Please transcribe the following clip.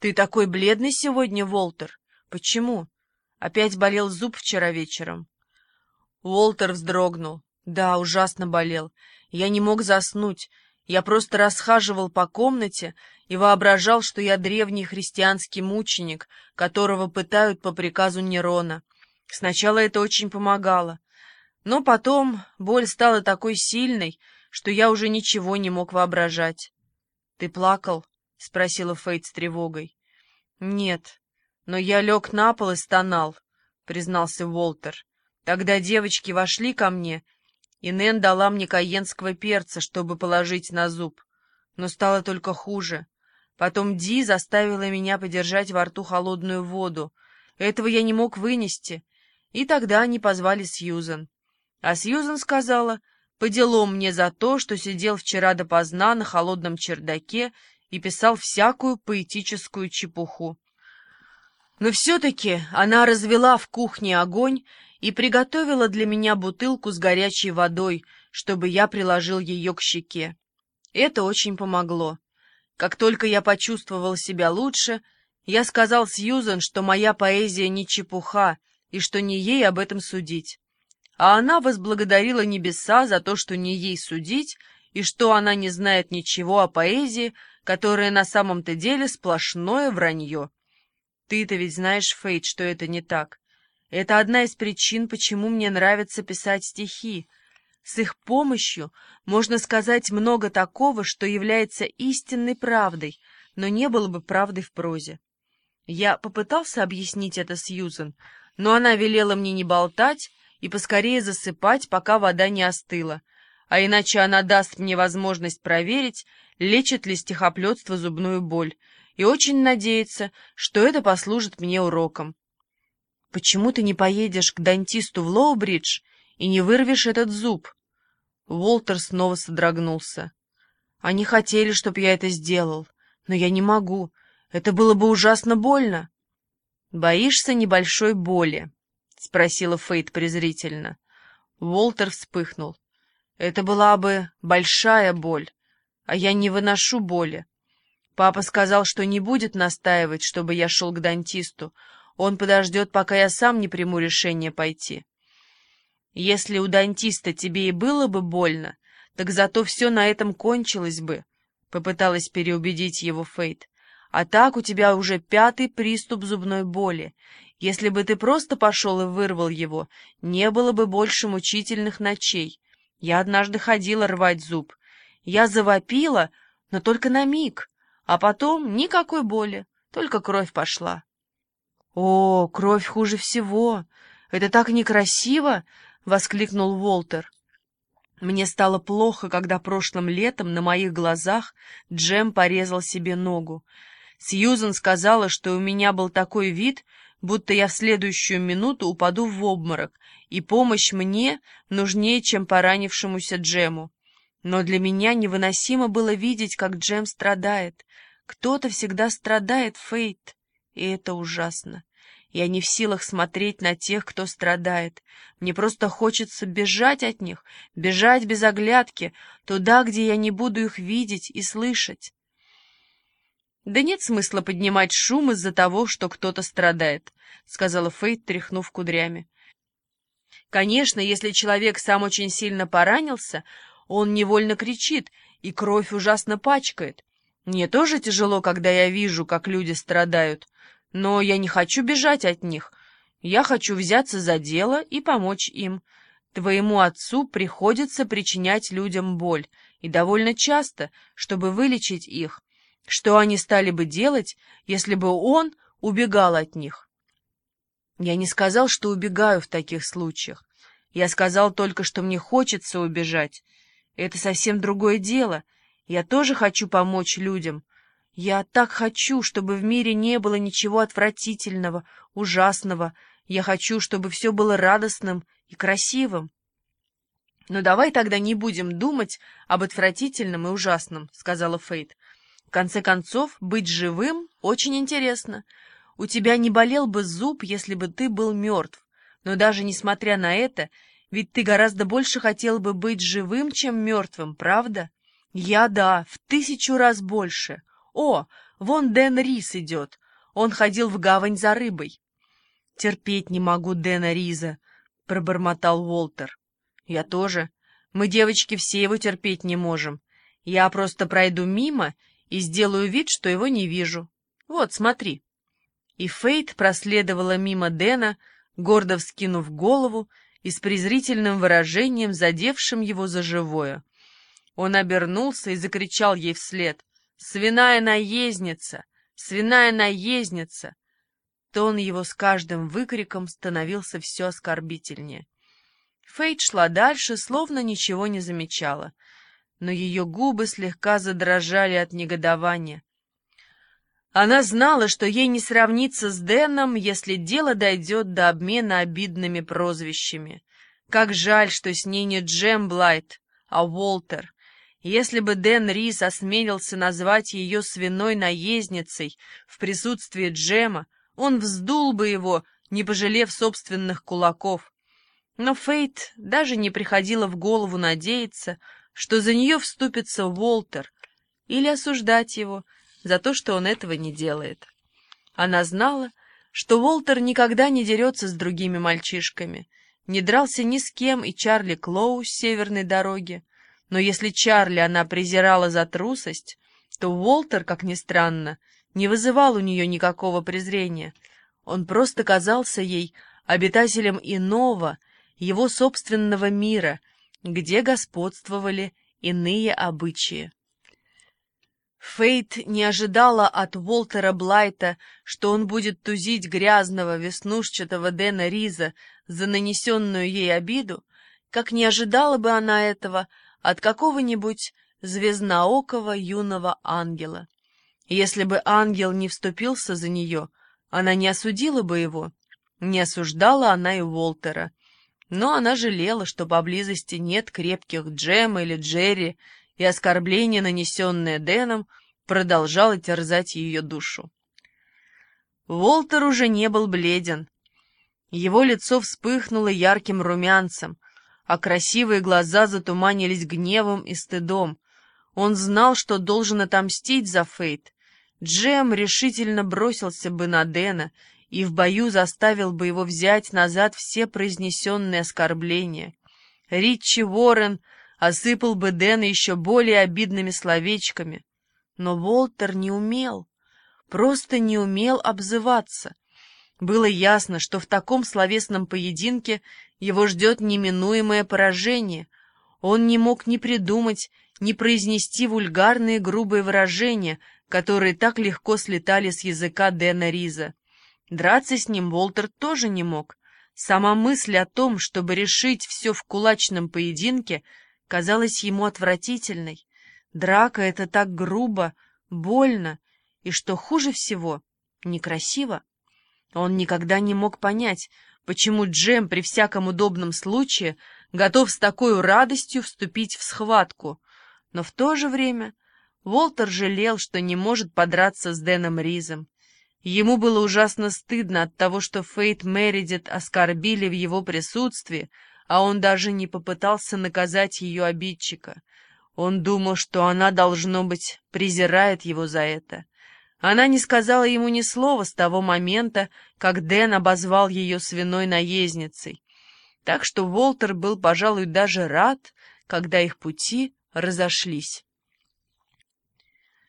«Ты такой бледный сегодня, Волтер. Почему? Опять болел зуб вчера вечером?» Уолтер вздрогнул. «Да, ужасно болел. Я не мог заснуть. Я просто расхаживал по комнате и воображал, что я древний христианский мученик, которого пытают по приказу Нерона. Сначала это очень помогало. Но потом боль стала такой сильной, что я уже ничего не мог воображать. — Ты плакал? — спросила Фейт с тревогой. — Нет, но я лег на пол и стонал, — признался Уолтер. Тогда девочки вошли ко мне, и Нэн дала мне каенского перца, чтобы положить на зуб. Но стало только хуже. Потом Ди заставила меня подержать во рту холодную воду. Этого я не мог вынести, и тогда они позвали Сьюзен. А Сьюзен сказала, по мне за то, что сидел вчера допоздна на холодном чердаке и писал всякую поэтическую чепуху. Но все-таки она развела в кухне огонь и приготовила для меня бутылку с горячей водой, чтобы я приложил ее к щеке. Это очень помогло. Как только я почувствовал себя лучше, я сказал Сьюзен, что моя поэзия не чепуха и что не ей об этом судить а она возблагодарила небеса за то, что не ей судить, и что она не знает ничего о поэзии, которая на самом-то деле сплошное вранье. Ты-то ведь знаешь, Фейт, что это не так. Это одна из причин, почему мне нравится писать стихи. С их помощью можно сказать много такого, что является истинной правдой, но не было бы правдой в прозе. Я попытался объяснить это Сьюзен, но она велела мне не болтать, и поскорее засыпать, пока вода не остыла, а иначе она даст мне возможность проверить, лечит ли стихоплетство зубную боль, и очень надеется, что это послужит мне уроком. «Почему ты не поедешь к дантисту в Лоубридж и не вырвешь этот зуб?» Уолтер снова содрогнулся. «Они хотели, чтобы я это сделал, но я не могу. Это было бы ужасно больно». «Боишься небольшой боли?» — спросила Фейт презрительно. Уолтер вспыхнул. «Это была бы большая боль, а я не выношу боли. Папа сказал, что не будет настаивать, чтобы я шел к дантисту. Он подождет, пока я сам не приму решение пойти. Если у дантиста тебе и было бы больно, так зато все на этом кончилось бы», — попыталась переубедить его Фейт. «А так у тебя уже пятый приступ зубной боли, если бы ты просто пошел и вырвал его, не было бы больше мучительных ночей. Я однажды ходила рвать зуб. Я завопила, но только на миг, а потом никакой боли, только кровь пошла. — О, кровь хуже всего! Это так некрасиво! — воскликнул Волтер. Мне стало плохо, когда прошлым летом на моих глазах Джем порезал себе ногу. Сьюзен сказала, что у меня был такой вид, будто я в следующую минуту упаду в обморок, и помощь мне нужнее, чем поранившемуся Джему. Но для меня невыносимо было видеть, как Джем страдает. Кто-то всегда страдает, Фейт, и это ужасно. Я не в силах смотреть на тех, кто страдает. Мне просто хочется бежать от них, бежать без оглядки, туда, где я не буду их видеть и слышать. «Да нет смысла поднимать шум из-за того, что кто-то страдает», — сказала Фейт, тряхнув кудрями. «Конечно, если человек сам очень сильно поранился, он невольно кричит, и кровь ужасно пачкает. Мне тоже тяжело, когда я вижу, как люди страдают, но я не хочу бежать от них. Я хочу взяться за дело и помочь им. Твоему отцу приходится причинять людям боль, и довольно часто, чтобы вылечить их». Что они стали бы делать, если бы он убегал от них? Я не сказал, что убегаю в таких случаях. Я сказал только, что мне хочется убежать. Это совсем другое дело. Я тоже хочу помочь людям. Я так хочу, чтобы в мире не было ничего отвратительного, ужасного. Я хочу, чтобы все было радостным и красивым. «Но давай тогда не будем думать об отвратительном и ужасном», — сказала Фейт. В конце концов, быть живым очень интересно. У тебя не болел бы зуб, если бы ты был мертв. Но даже несмотря на это, ведь ты гораздо больше хотел бы быть живым, чем мертвым, правда? Я да, в тысячу раз больше. О, Вон Дэн Рис идет. Он ходил в гавань за рыбой. «Терпеть не могу Дэна Риза», — пробормотал Уолтер. «Я тоже. Мы, девочки, все его терпеть не можем. Я просто пройду мимо и сделаю вид, что его не вижу. Вот, смотри». И Фейт проследовала мимо Дэна, гордо вскинув голову и с презрительным выражением, задевшим его за живое. Он обернулся и закричал ей вслед. «Свиная наездница! Свиная наездница!» Тон его с каждым выкриком становился все оскорбительнее. Фейт шла дальше, словно ничего не замечала, но ее губы слегка задрожали от негодования. Она знала, что ей не сравнится с Дэном, если дело дойдет до обмена обидными прозвищами. Как жаль, что с ней не Джем Блайт, а Уолтер. Если бы Дэн Рис осмелился назвать ее свиной наездницей в присутствии Джема, он вздул бы его, не пожалев собственных кулаков. Но Фейт даже не приходила в голову надеяться, что за нее вступится Уолтер, или осуждать его за то, что он этого не делает. Она знала, что Уолтер никогда не дерется с другими мальчишками, не дрался ни с кем и Чарли Клоу с северной дороги, но если Чарли она презирала за трусость, то Уолтер, как ни странно, не вызывал у нее никакого презрения. Он просто казался ей обитателем иного, его собственного мира, где господствовали иные обычаи. Фейт не ожидала от Уолтера Блайта, что он будет тузить грязного веснушчатого Дэна Риза за нанесенную ей обиду, как не ожидала бы она этого от какого-нибудь звездноокого юного ангела. Если бы ангел не вступился за нее, она не осудила бы его. Не осуждала она и Уолтера. Но она жалела, что поблизости нет крепких Джема или Джерри, и оскорбление, нанесенное Дэном, продолжало терзать ее душу. Уолтер уже не был бледен. Его лицо вспыхнуло ярким румянцем, а красивые глаза затуманились гневом и стыдом. Он знал, что должен отомстить за Фейт, Джем решительно бросился бы на Дэна и в бою заставил бы его взять назад все произнесенные оскорбления. Ричи Уоррен осыпал бы Дэна еще более обидными словечками. Но Волтер не умел, просто не умел обзываться. Было ясно, что в таком словесном поединке его ждет неминуемое поражение. Он не мог ни придумать, ни произнести вульгарные грубые выражения, которые так легко слетали с языка Дэна Риза. Драться с ним Волтер тоже не мог. Сама мысль о том, чтобы решить все в кулачном поединке, казалась ему отвратительной. Драка — это так грубо, больно и, что хуже всего, некрасиво. Он никогда не мог понять, почему Джем при всяком удобном случае готов с такой радостью вступить в схватку, но в то же время Волтер жалел, что не может подраться с Дэном Ризом. Ему было ужасно стыдно от того, что Фейт Мередит оскорбили в его присутствии, а он даже не попытался наказать ее обидчика. Он думал, что она, должно быть, презирает его за это. Она не сказала ему ни слова с того момента, как Дэн обозвал ее свиной наездницей. Так что Волтер был, пожалуй, даже рад, когда их пути разошлись.